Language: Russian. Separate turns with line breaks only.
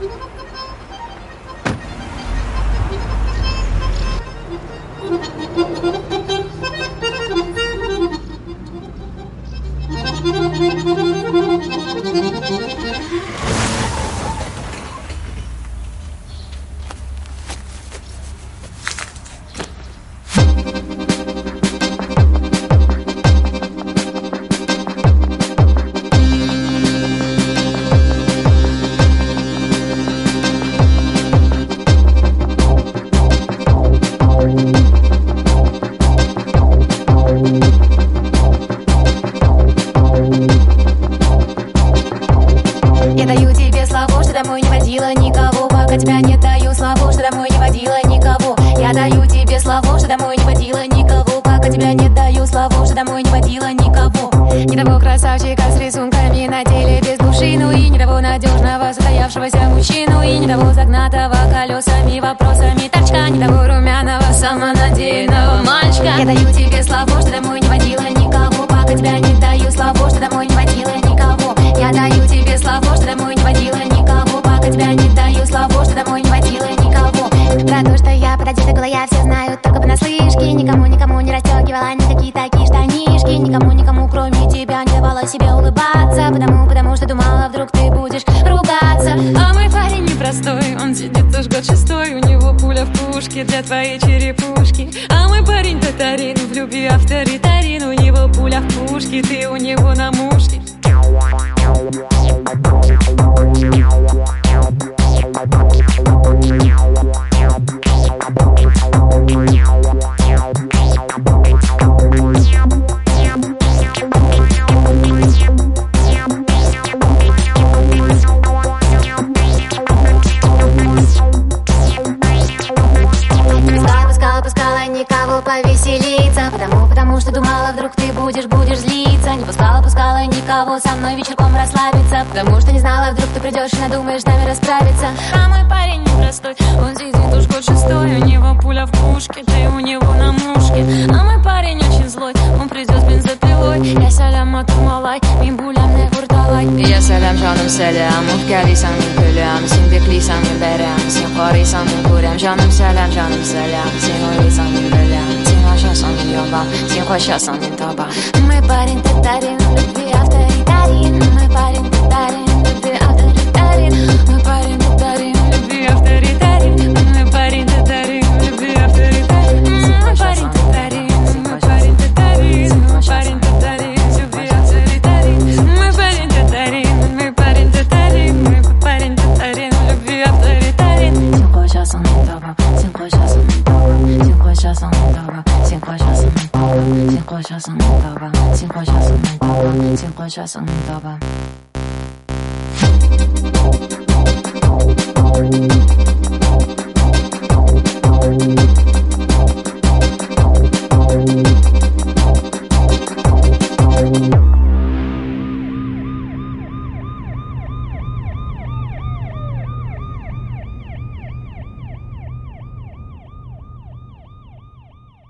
みんなの壁で домой не водила никого. Не того красавчика с рисунками на теле без души Ну и не того надежного состоявшегося мужчину И не того загнатого колесами вопросами. Торчка Не того румяного самонадеянного мальчика. Я даю тебе слово, что домой не водила никого. Пока тебя не даю слово, что домой не водила никого. Я даю тебе слово, что домой не водила никого. Пока тебя не даю слово, что домой не водила никого. Про то, что я пододета была, я все знаю. Только понаслышке Никому, никому не расстегивала штанишки Никому, никому, кроме тебя, не давала себе улыбаться Потому, потому что думала, вдруг ты будешь ругаться. А мой парень непростой, он сидит уж год шестой У него пуля в пушке для твоей черепушки. А мой парень татарин, в любви авторитарин У него пуля в пушке, ты у него на мушке будешь, будешь злиться. Не пускала, пускала никого. Со мной вечерком расслабиться. Потому что не знала, вдруг ты придешь и надумаешь с нами расправиться. А мой парень непростой, он сидит уж год шестой У него пуля в пушке, ты у него на мушке. А мой парень очень злой, он придет с бензопилой. Я салям атумалай, min bulям не hurtalai
ja selam жаным сәлем Ут кәлисәң мин көләм Син биклисәң мин бәрәм Син карыйсаң мин күрәм Жаным сәлем, жаным сәлем Син уйлыйсаң мин беләм Син ашасаң мин ябам Син качасаң мин табам
Мой парень татарин, в любви авторитарин Мой парень
табам Син качасың мин табам Син качасың мин табам Син качасың мин табам